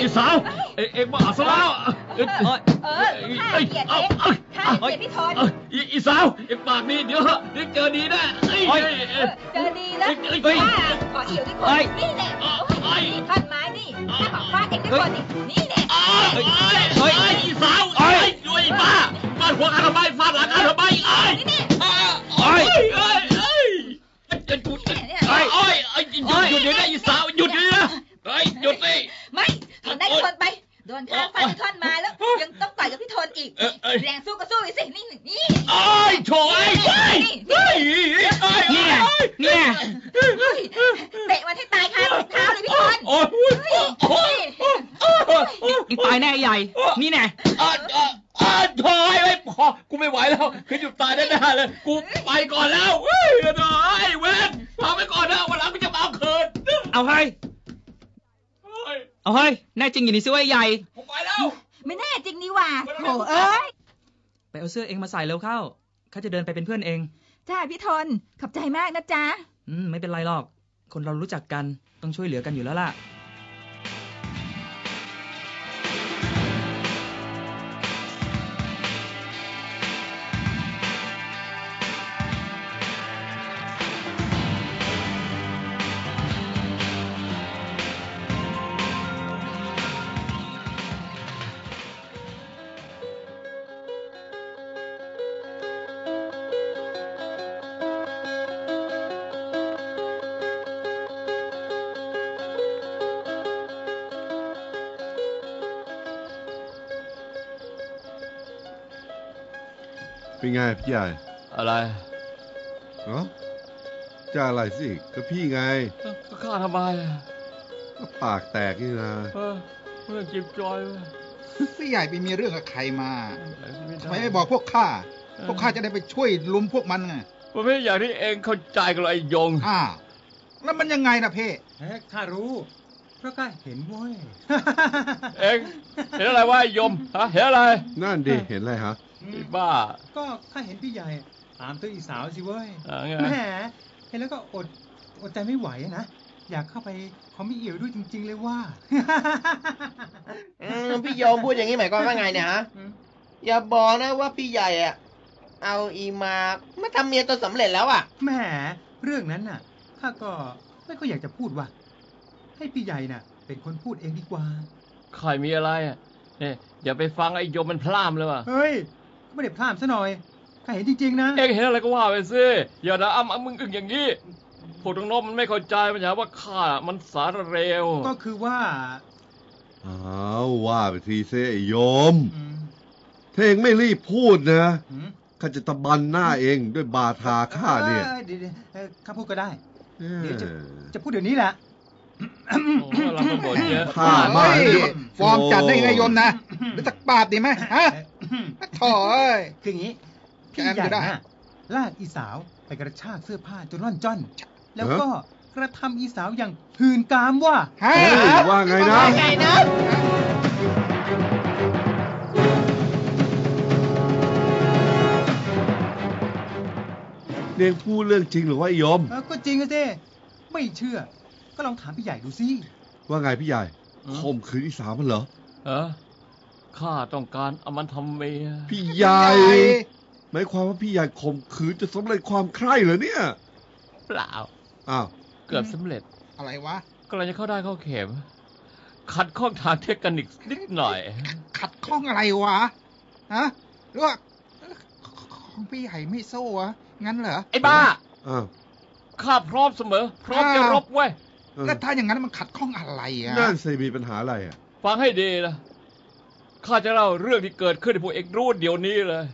พี่ทอนโอ้ยสาวเอ็งเอ็งมาซะแล้วเอ้ยเออเออข้าเกลียดเองข้าเกลียดพี่ทอนเอ้ยอีอีสาวเอ็งปากดีเดี๋ยวเดี๋ยวเจอดีแน่เอ้ยเอ้ยเอเอ้อยเจอดีนะเอ้ยเอ้ยข้าขอเอี่ยวด้วยคนนี่แน่โอ้ยนี่ท่อนไม้นี่ข้าขอฟาดเองด้วยคนนี่นี่แน่อ้าวเอ้ยเอ้ยเอ้ยอีสาวเอ้ยด้วยป้าฟาดหัวกันทำไมฟาดหลังกันทำไมเอ้ยนี่แน่อ้าวเอ้ยเอ้ยเอ้ยจะหยุดเอ้ยเอ้ยเอ้ยหยุดหยุดเดี๋ยวนะอีสาวหยุดเดี๋ยวนะเฮ้ยหยุดสิ ไม่ทนได้ทนไปโดน ข้าฟาดท่อนมาแล้วยังต้องต่อยกับพี่ทนอีก แรงสู้ก็สู้ไปสิ นี่นี่เอ้ยโถ่เอ้ยเฮ้ยเฮ้ยเฮ้ยเนี่ยเนี่ยเตะมันให้ตายคาเท้าเลยพี่ทนโอ้ยโอ้ยโอ้ยอีกตายแน่ใหญ่ นี่แน่อะอะอะถอยไปพอ กูไม่ไหวแล้ว คือหยุดตายแน่ๆเลย กูไปก่อนแล้วเฮ้ยถอยเว้นพาไปก่อนนะวันหลังกูจะมาเอาคืน เอาให้เฮ้ย เอาให้แน่จริงอย่างนี้สิว่าใหญ่ ผมไปแล้ว ไม่แน่จริงนี่หว่าโถเอ้ย ไปเอาเสื้อเองมาใส่เร็วเข้าข้าจะเดินไปเป็นเพื่อนเอง จ้าพี่ทน ขอบใจมากนะจ๊ะ อืมไม่เป็นไรหรอก คนเรารู้จักกันต้องช่วยเหลือกันอยู่แล้วล่ะ เป็นไงพี่ใหญ่อะไรเนาะจะอะไรสิก็พี่ไง ก็ฆ่าทำไมก็ปากแตกนี่นะเออเรื่องจิบจอยพี่ใหญ่ไปมีเรื่องกับใครมาทำไมไม่บอกพวกข้าพวกข้าจะได้ไปช่วยลุมพวกมันไงมันไม่อย่างที่เองเข้าใจกันเลยไอ้ยงอ้าวแล้วมันยังไงนะเพ่เอ๊ะข้ารู้เพราะข้าเห็นเว้ยเองเห็นอะไรวะไอ้ยมฮะเห็นอะไร นั่นดิเห็นอะไรฮะไอ้ บ้า ก็ข้าเห็นพี่ใหญ่ตามตัวอีสาวสิเว้ยอ่าไงแหมเห็นแล้วก็อดอดใจไม่ไหวอะนะอยากเข้าไปขอมีเอี่ยวด้วยจริง ๆ เลยว่าอืมพี่โยมพูดอย่างนี้หมายความว่าไงเนี่ยฮะอย่าบอกนะว่าพี่ใหญ่อะเอาอีมามาทำเมียตัวสำเร็จแล้วอะแหมเรื่องนั้นน่ะข้าก็ไม่ค่อยอยากจะพูดว่ะให้พี่ใหญ่น่ะ เป็นคนพูดเองดีกว่าใครมีอะไรอะเนี่ยอย่าไปฟังไอ้ยมมันพล่ามเลยว่ะเฮ้ย ไม่ได้พลาดซะหน่อยข้าเห็นจริงๆนะ เองเห็นอะไรก็ว่าไปสิอย่านะอ้ำอ้ำมึงอึงอย่างนี้พูดตรงโน้มมันไม่เข้าใจมันอย่าว่าข้ามันสารเร็ว ก็คือว่าอ้าวว่าไปทีเซไอ้โยมอืมถ้าเองไม่รีบพูดนะอืมข้าจะตะบันหน้าเองด้วยบาทาข้าเนี่ยออเดี๋ยวๆเออข้าพูดก็ได้เอเดี๋ยวจะอจะพูดเดี๋ยวนี้แหละโอ้เราก็บ่นเยอะข้ามาเฮ้ยเดี๋ยวฟอร์มจัดได้ไงโยมนะห รือสักปาบดีไหมฮะถอยคืออย่างนี้ พี่แกมใหญ่ก็ได้น่ะลากอีสาวไปกระชากเสื้อผ้าจนร่อนจ้อน แล้วก็กระทำอีสาวอย่างหืนกามว่าฮะเฮ้ยว่าไงนะว่าไงนะเนียงพูดเรื่องจริงหรือว่าไอ้โยมเออก็จริงอะเจ้ไม่เชื่อ ก็ลองถามพี่ใหญ่ดูสิว่าไงพี่ใหญ่อืมข่มขืนอีสาวมันเหรอเออ ข้าต้องการเอามันทำเมีย พี่ใหญ่หมายความว่าพี่ใหญ่ข่มขืนจะสำเร็จความใคร่เหรอเนี่ยเปล่า อ้าวเกือบสำเร็จอะไรวะกำลังจะเข้าได้เข้าเข็ม ขัดข้องทางเทคนิคนิดหน่อย ขัดข้องอะไรวะฮะหรือว่าของพี่ใหญ่ไม่โซ่วะงั้นเหรอไอ้บ้าอ้าวข้าพร้อมเสมอ พร้อมจะอ้าวรบเว้ยเออแล้วถ้าอย่างนั้นมันขัดข้องอะไรอะนั่นสิมีปัญหาอะไรอะ ฟังให้ดีนะ ข้าจะเล่าเรื่องที่เกิดขึ้นให้พวกเอกรู้เดี๋ยวนี้เลย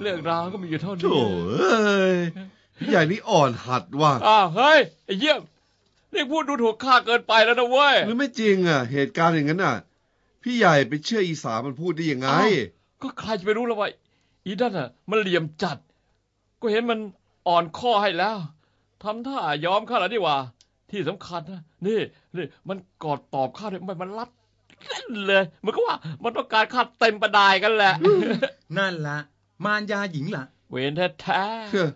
เรื่องราวก็มีอยู่เท่าโถ่นี้เอ้ยพี่ใหญ่นี่อ่อนหัดว่ะอ้าวเฮ้ยไอ้เยี่ยม นี่พูดดูถูกข้าเกินไปแล้วนะเว้ยหรือไม่จริงอะ เหตุการณ์อย่างนั้นอะ พี่ใหญ่ไปเชื่ออีสามันพูดได้ยังไงอ้าวก็ใครจะไปรู้แล้วว่าอีนั่นน่ะ มันเหลี่ยมจัด ก็เห็นมันอ่อนข้อให้แล้วทำท่ายอมข้าแล้วนี่หว่า ที่สำคัญนะนี่นี่มันกอดตอบข้าเลยไม่มันรัดเล่นเลยมันก็ว่ามันต้องการข้าเต็มประดายกันแหละ นั่นละมารยาหญิงล่ะ เวนแท้เชื่อ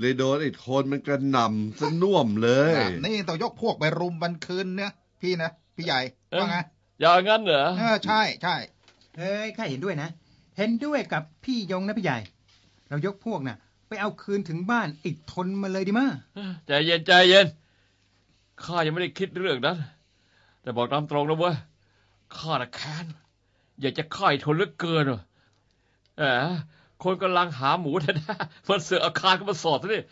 เลยโดนไอ้โทนมันกระหน่ำซะน่วมเลยแบบนี่ต้องยกพวกไปรุมบันคืนเนี่ยพี่นะ พี่ใหญ่ว่าไงๆอย่างงั้นเหรอเออใช่ใช่เฮ้ยข้าเห็นด้วยนะ เห็นด้วยกับพี่ยงนะพี่ใหญ่ เรายกพวกน่ะ ไปเอาคืนถึงบ้านอีกทนมาเลยดีมะใจเย็นใจเย็นข้ายังไม่ได้คิดเรื่องนั้น แต่บอกตามตรงนะเว้ยข้าน่ะแค้นอยากจะฆ่าไอ้ทนเหลือเกินว่ะแหม คนกำลังหาหมูแท้ๆมันเสือกอาคารก็มาสอดซะนี่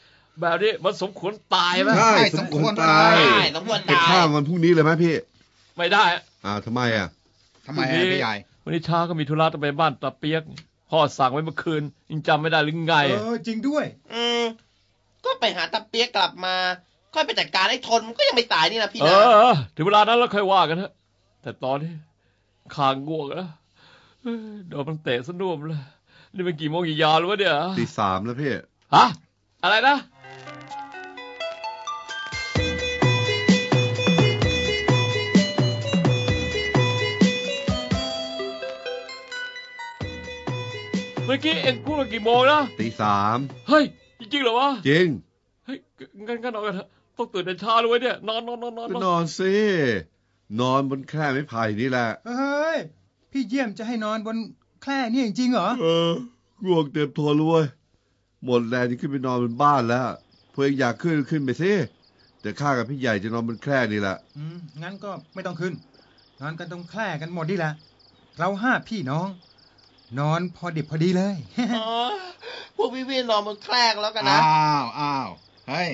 แบบนี้มันสมควรตายไหมใช่ใช่สสมมคคววรรตาตายยใช่สมควรไปตายฆ่ามันพรุ่งนี้เลยไหมพี่ ไม่ได้อ้าวทำไมอะทำไมอะพี่ใหญ่วันนี้เช้าก็มีธุระต้องไปบ้านตาเปียกพ่อสั่งไว้เมื่อคืนยังจำไม่ได้หรือไงเออจริงด้วย อืมก็ไปหาตาเปียกกลับมาค่อยไปจัดการให้ทนมันก็ยังไม่ตายนี่นะพี่เอนะอเออถึงเวลานั้นแล้วค่อยว่ากันเถอะแต่ตอนนี้ขางง่วงแล้วเอ้ยโดนมันเตะสนุ่มเลย นี่มันกี่โมงกี่ยามแล้ววะเนี่ยตีสามแล้วพี่ฮะอะไรนะเมื่อกี้เอ็งพูดว่ากี่โมงนะตีสามเฮ้ย จริงๆเหรอวะ จริง เฮ้ยงั้นงั้นนอนกันเถอะต้องตื่นแต่เช้าเลยเว้ยเนี่ย นอนนอนนอนนอนก็นอนนอนสิ นอนบนแคร่ไม้ไผ่นี่แหละ เฮ้ย พี่เยี่ยมจะให้นอนบน แคร่เนี่ยจริงๆเหรอ เออง่วงเต็มทนเลยเว้ยหมดแรงจะขึ้นไปนอนบนบ้านแล้วเพื่ออยากขึ้นขึ้นไปสิแต่ข้ากับพี่ใหญ่จะนอนบนแคร่นี่แหละอืมงั้นก็ไม่ต้องขึ้น นอนกันตรงแคร่กันหมดนี่แหละ เราห้าพี่น้อง นอนพอดิบพอดีเลยอ๋อพวกพี่พี่นอนบนแคร่กันแล้วกันนะ อ้าวอ้าวเฮ้ย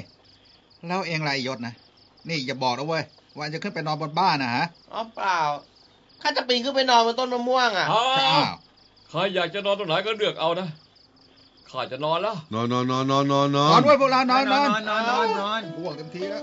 แล้วเองไรยศนะ นี่อย่าบอกนะเว้ยว่าจะขึ้นไปนอนบนบ้านนะฮะ อ๋อเปล่าข้าจะปีนขึ้นไปนอนบนต้นมะม่วงอะอ้าอ้าวว ใครอยากจะนอนตรงไหนก็เลือกเอานะ ข้าจะนอนแล้ว นอนนอนนอนนอนนอนนนออนนเว้ยพวกเรานอนนอนนอนนอนนอน ง่วงเต็มทีแล้ว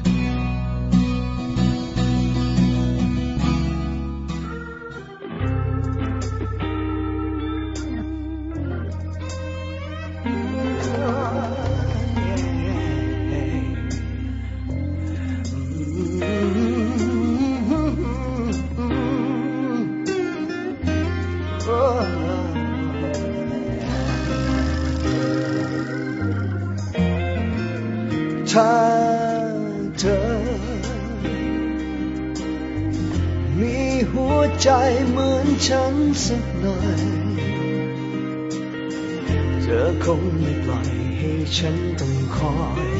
ถ้าเธอ มีหัวใจเหมือนฉันสักหน่อย เธอคงไม่ปล่อยให้ฉันต้องคอย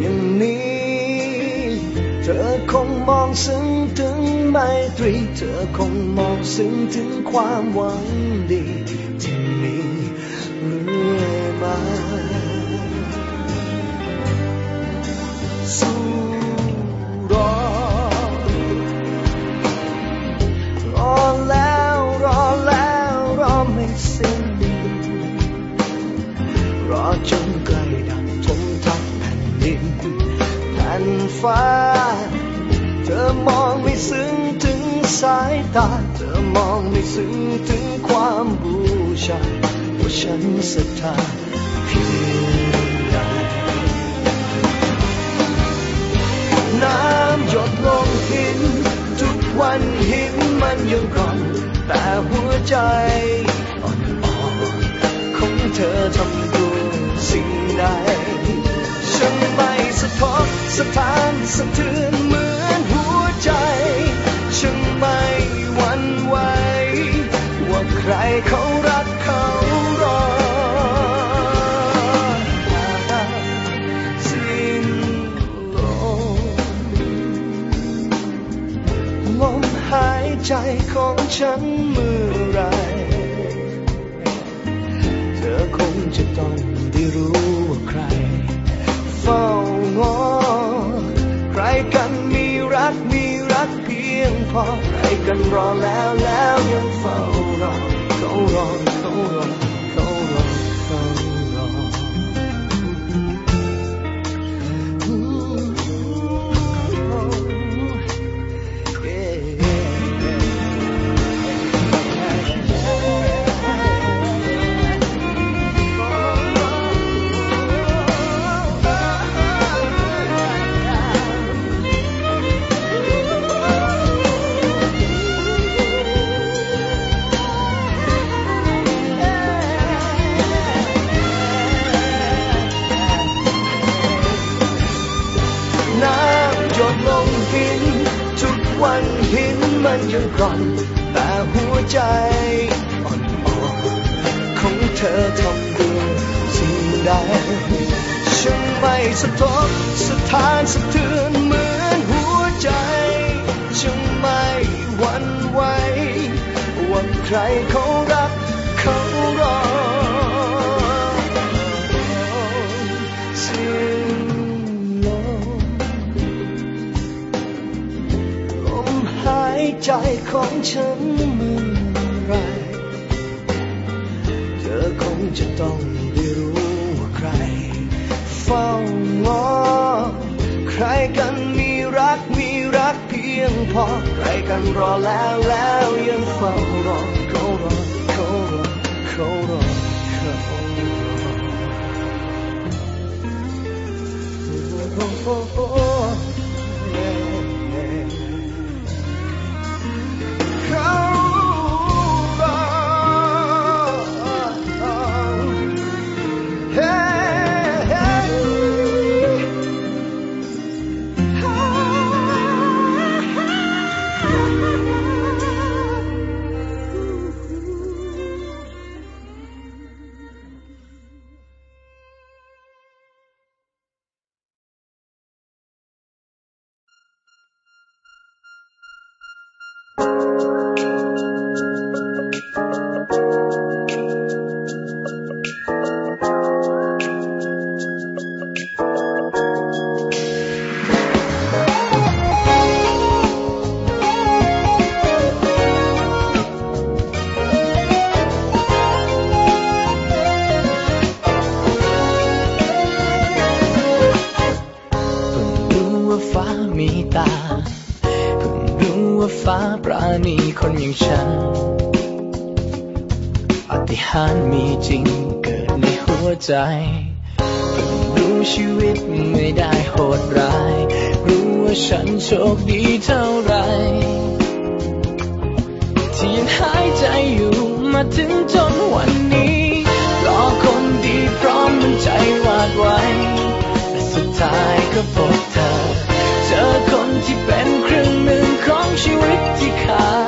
อย่างนี้ เธอคงมองซึ้งถึงไมตรี เธอคงมองซึ้งถึงความหวังดี ฟ้า เธอมองไม่ซึ้งถึงสายตา เธอมองไม่ซึ้งถึงความบูชาว่าฉันศรัทธาเพียงใดน้ำหยดลงหิน ทุกวันหินมันยังกร่อน แต่หัวใจอ่อนๆของเธอทำ สะทกสะท้านสะเทือนเหมือนหัวใจ ฉันไม่หวั่นไหวว่าใครเขารักเขารอสิ้นลมลมหายใจของฉันเหมือไพียงพอใครกันรอแล้วแล้วยังเฝ้ารอเขารอเขารอ มันยังกร่อน แต่หัวใจอ่อนๆของเธอทำด้วยสิ่งใด ฉันไม่สะทกสะท้านสะเทือนเหมือนหัวใจ ฉันไม่หวั่นไหวว่าใครเขารัก ของฉันเมื่อไร เธอคงจะต้องได้รู้ว่าใครเฝ้างอใครกันมีรักมีรักเพียงพอ ใครกันรอแล้วแล้วยังเฝ้ารอเขารอเขารอเขารอเขารอ ว่าฟ้าปราณีคนอย่างฉันปาฏิหารมีจริงเกิดในหัวใจเพิ่งรู้ชีวิตไม่ได้โหดร้าย รู้ว่าฉันโชคดีเท่าไรที่ยังหายใจอยู่มาถึงจนวันนี้รอคนดีพร้อมมันใจวาดไว้และสุดท้ายก็พบเธอ เจอคนที่เป็น วิ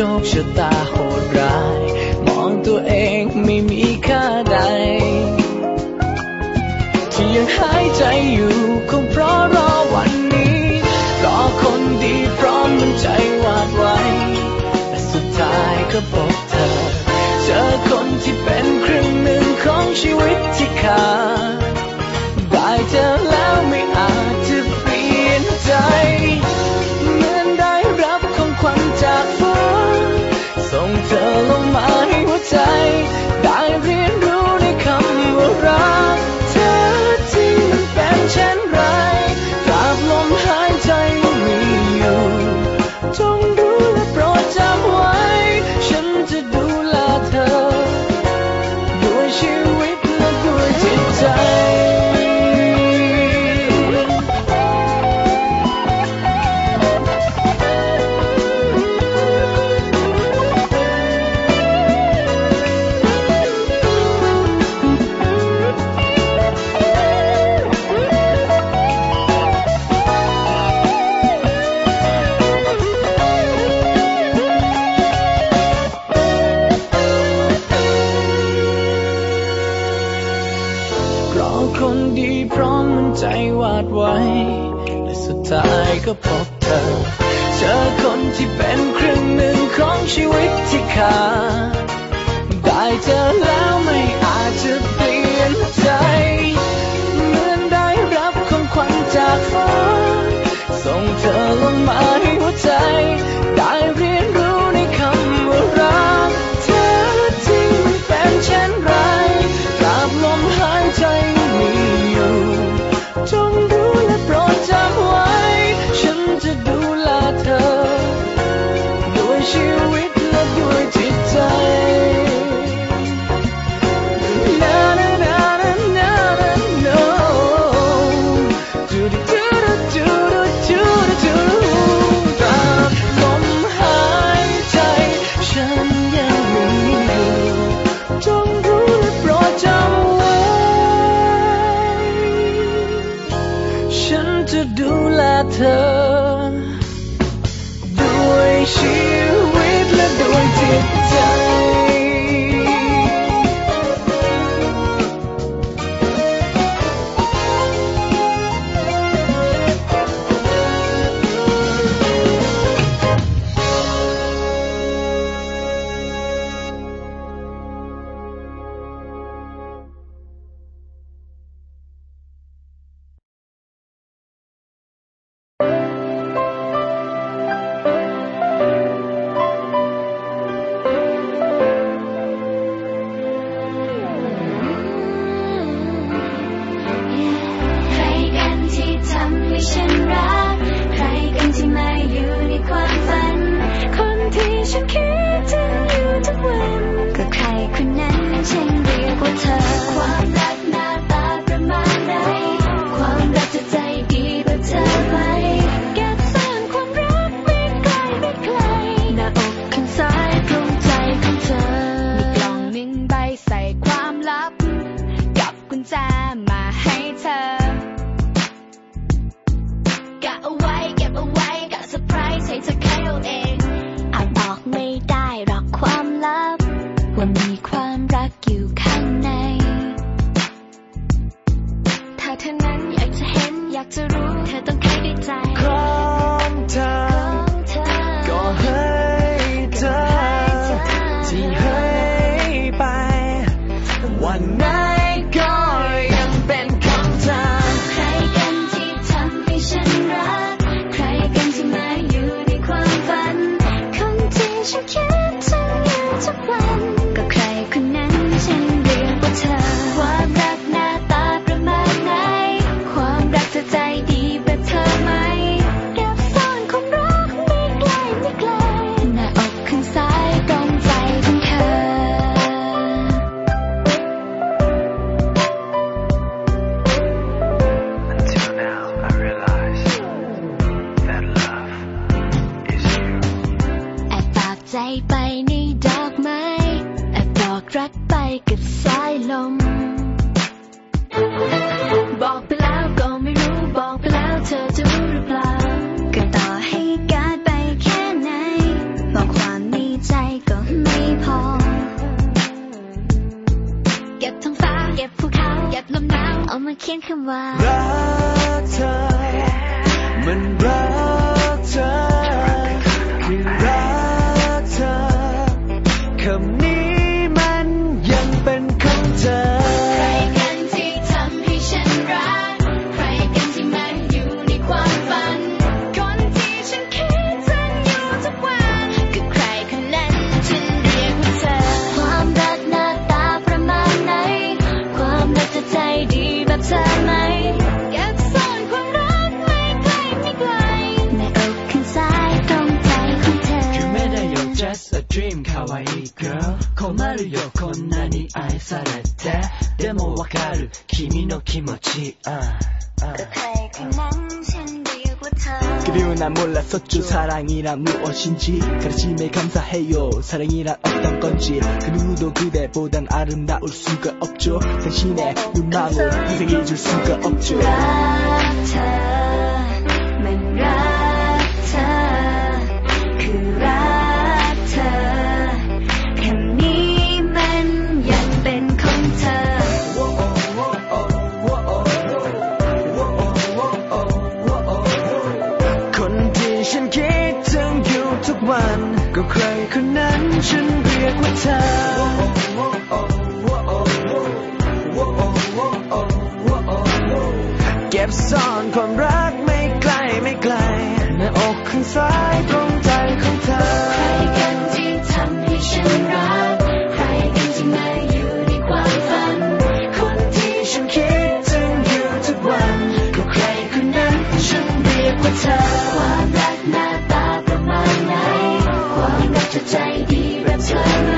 ရှုံးချစ်တာ รอคนดีพร้อมมันใจวาดไว้ และสุดท้ายก็พบเธอ เจอคนที่เป็นครึ่งหนึ่งของชีวิตที่ขาดได้เจอแล้วไม่อาจจะเปลี่ยนใจ เหมือนได้รับของขวัญจากฟ้า ส่งเธอลงมาให้หัวใจ winter. things you รักเธอ มันรักเธอคือรัก されてでもわかる君の気持ち、그리운 난 몰랐었죠 사랑이란 무엇인지 가르침에 감사해요. 사랑이란 어떤 건지 그 누구도 그대보단 아름다울 수가 없죠. 당신의 네, 눈망울 인생이 줄 수가 없죠. 네, ใครคนนั้นฉันเรียกว่าเธอ เก็บซ่อนความรักไม่ไกลไม่ไกลในอกข้างซ้ายตรงใจของเธอ ใครกันที่ทำให้ฉันรัก ใครกันที่มาอยู่ในความฝัน คนที่ฉันคิดถึงอยู่ทุกวันก็ใครคนนั้นฉันเรียกว่าเธอ ดี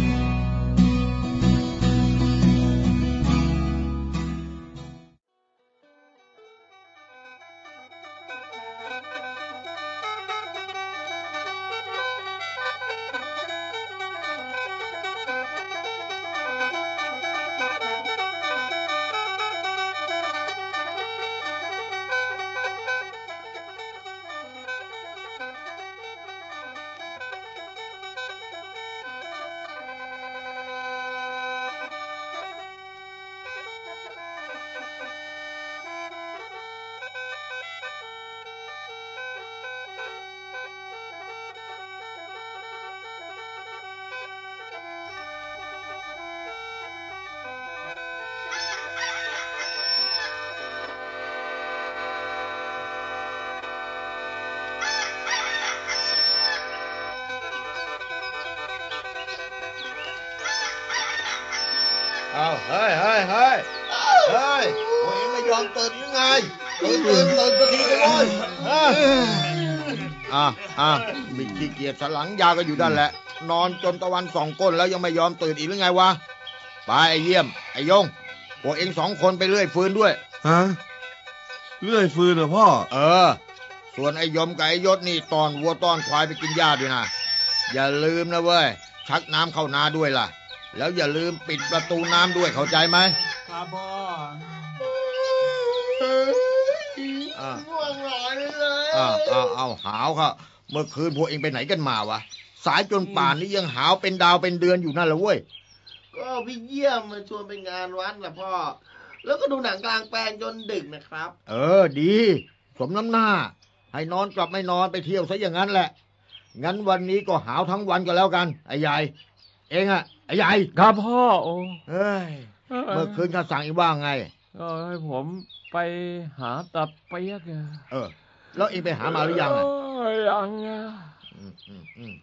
อะอะมีขี้เกียจสนหลังยาวก็อยู่ด้านแหละ นอนจนตะวันส่องก้นแล้วยังไม่ยอมตื่นอีกหรือไงวะไปไอ้เยี่ยม ไอ้ยงพวกเองสองคนไปเลื่อยฟืนด้วยฮะเลื่อยฟืนเหรอพ่อ เออ ส่วนไอ้ยมกับไอ้ยศนี่ตอนวัวตอนควายไปกินหญ้าด้วยนะอย่าลืมนะเว้ยชักน้ำเข้านาด้วยล่ะ แล้วอย่าลืมปิดประตูน้ำด้วยเข้าใจไหมครับพ่ออ่า ง่วงนอนเลยอ้าวอ้าวอ้าวหาวค่ะเมื่อคืนพวกเองไปไหนกันมาวะ สายจนป่านนี้ยังหาวเป็นดาวเป็นเดือนอยู่นั่นละเว้ย ก็พี่เยี่ยมมาชวนไปงานวัดนะพ่อ แล้วก็ดูหนังกลางแปลงจนดึกนะครับ เออดี สมน้ำหน้า ให้นอนกลับไม่นอนไปเที่ยวซะอย่างนั้นแหละ งั้นวันนี้ก็หาวทั้งวันก็แล้วกันไอ้ใหญ่ เองอะไอ้ใหญ่ครับพ่อโอ้เอ้ยเมื่อคืนข้าสั่งอีกว่าไง ก็ให้ผม ไปหาตับเปียกอะเออ แล้วเองไปหามาหรือยังอะโยยังอะอืมอืมอืม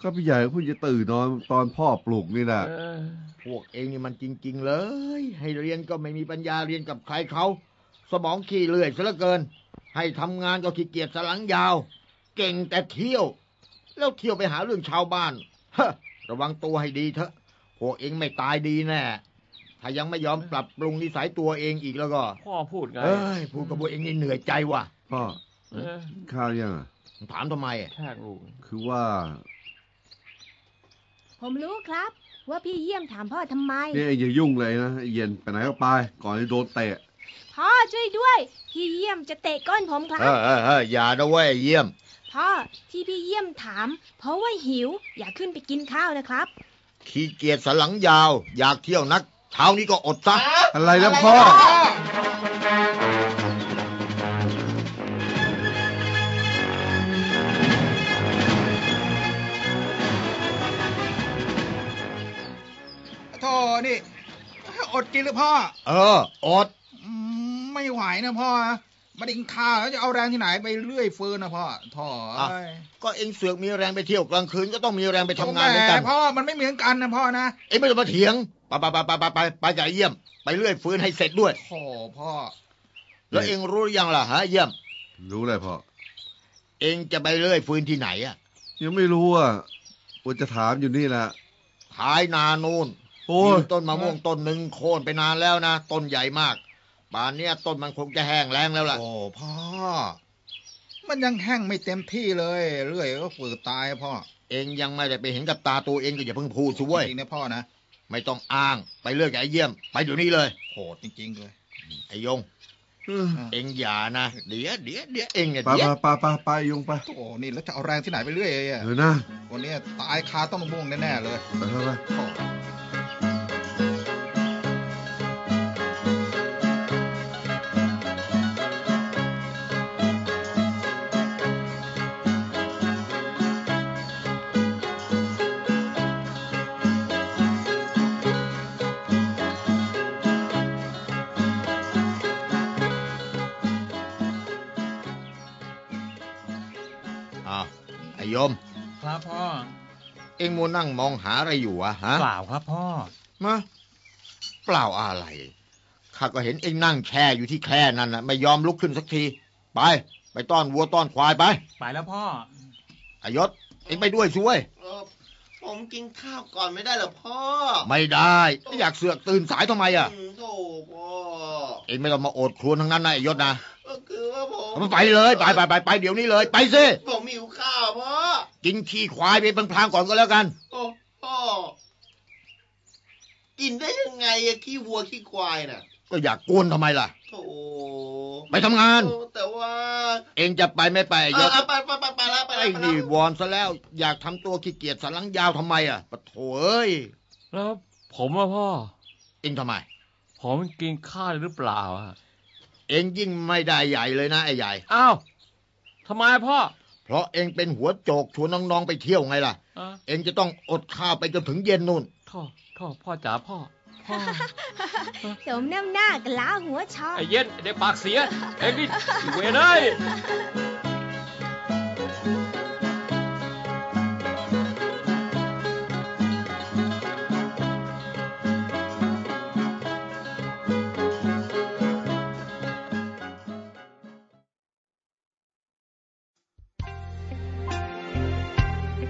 ก็พี่ใหญ่เพิ่งจะตื่นนอนตอนพ่อปลุกนี่แหละเออพวกเองนี่มันจริง ๆ เลย ให้เรียนก็ไม่มีปัญญาเรียนกับใครเขาสสมองขี้เลื่อยซะเหลือเกิน ให้ทำงานก็ขี้เกียจสลังยาว เก่งแต่เที่ยว แล้วเที่ยวไปหาเรื่องชาวบ้านฮะระวังตัวให้ดีเถอะพวกเองไม่ตายดีแน่ ถ้ายังไม่ยอมปรับปรุงนิสัยตัวเองอีกแล้วก็ พ่อพูดไงเอ้ยพูดกับพวกเองนี่เหนื่อยใจว่ะ พ่อเออข้าวยังอะถามทำไมอะแค่ลูกคือว่า ผมรู้ครับ ว่าพี่เยี่ยมถามพ่อทำไม เนี่ยอย่ายุ่งเลยนะไอ้เย็นไปไหนก็ไป ก่อนจะโดนเตะพ่อช่วยด้วย พี่เยี่ยมจะเตะก้นผมครัเอบอเออเอออย่านะเว้ยเยี่ยม พ่อที่พี่เยี่ยมถาม เพราะว่าหิว อยากขึ้นไปกินข้าวนะครับ ขี้เกียจสนหลังยาว อยากเที่ยวนัก เช้านี้ก็อดซะ อะไรนะพ่อ โธ่นี่ อดกินหรือพ่อเออ อด อืมไม่ไหวนะพ่อมาดิ้งข้าวแล้วจะเอาแรงที่ไหนไปเลื่อยฟืนนะพ่อโท่ออะเอ้ยก็เองเสือกมีแรงไปเที่ยวกลางคืนก็ต้องมีแรงไปทำงานเหมือนกันแพ่อมันไม่เหมือนกันนะพ่อนะ เองไม่ต้องมาเถียง ไปไปไปไปไปไปไปกับไอ้เยี่ยม ไปเลื่อยฟืนให้เสร็จด้วยโธ่พ่อ แล้วเองรู้หรือยังล่ะฮะเยี่ยม รู้เลยพ่อ เองจะไปเลื่อยฟืนที่ไหนอะยังไม่รู้อะว่าจะถามอยู่นี่แหละท้ายนานูนโอ้ยมีต้นมะม่วงต้นหนึ่งโค่นไปนานแล้วนะ ต้นใหญ่มากป่านเนี้ยต้นมันคงจะแห้งแล้งแล้วล่ะ โอ้พ่อ มันยังแห้งไม่เต็มที่เลย เรื่อยก็ฝืดตายพ่อ เองยังไม่ได้ไปเห็นกับตาตัวเองก็อย่าเพิ่งพูดสิเว้ยจริงๆนะพ่อนะ ไม่ต้องอ้างไปเลือกกับไอ้เยี่ยม ไปเดี๋ยวนี้เลยโหดจริงๆเลยไอ้ยงเออเองอย่านะเดี๋ยวเดี๋ยวเดี๋ยวเองเนี่ยไปเดี๋ยวไปไปไปไปยุงไปโอ้นี่แล้วจะเอาแรงที่ไหนไปเรื่อยอะเออนะวันนี้ตายคาต้นมะม่วงแน่ๆเลยไปไปไป โอ้อ้ องมัวนั่งมองหาอะไรอยู่วะฮะเปล่าครับพ่อมาเปล่าอะไรข้าก็เห็นเองนั่งแช่อยู่ที่แคร่นั่นนะไม่ยอมลุกขึ้นสักที ไป ไปต้อนวัวต้อนควายไปไปแล้วพ่ออายศเองไปด้วยช่วยเออผมกินข้าวก่อนไม่ได้เหรอพ่อ ไม่ได้อยากเสือกตื่นสายทำไมอะอืมโธ่พ่อเองไม่ต้องมาโอดครวญทั้งนั้นนะไอ้ยศนะก็คือว่าผมเอาไปเลยไปไปไปไปเดี๋ยวนี้เลย ไปสิผมหิวข้าวพ่อ กินขี้ควายไปพลางๆก่อนก็แล้วกัน โอ้พ่อกินได้ยังไงอะขี้วัวขี้ควายน่ะก็อยากกวนทำไมล่ะโธ่ไปทำงานเออแต่ว่า เองจะไปไม่ไปไอ้ยศเอาเอาไปไปไปไปแล้วไปแล้วไอ้ไปนี่แล้ววอนซะแล้วอยากทำตัวขี้เกียจสันหลังยาวทำไมอะปะโถเอ้ยแล้วผมอะพ่อ เองทำไม ผมกินข้าวหรือเปล่าอะเองยิ่งไม่ได้ใหญ่เลยนะไอ้ใหญ่ อ้าวทำไมพ่อ เพราะเองเป็นหัวโจกชวนน้องๆไปเที่ยวไงล่ะอะ เองจะต้องอดข้าวไปจนถึงเย็นนู่นท่อท่อพ่อจ๋าพ่อพ่อสมน้ำหน้ากับล้าหัวชอไอ้เย็นเด็กปากเสียเอ็งนี่เวรเลย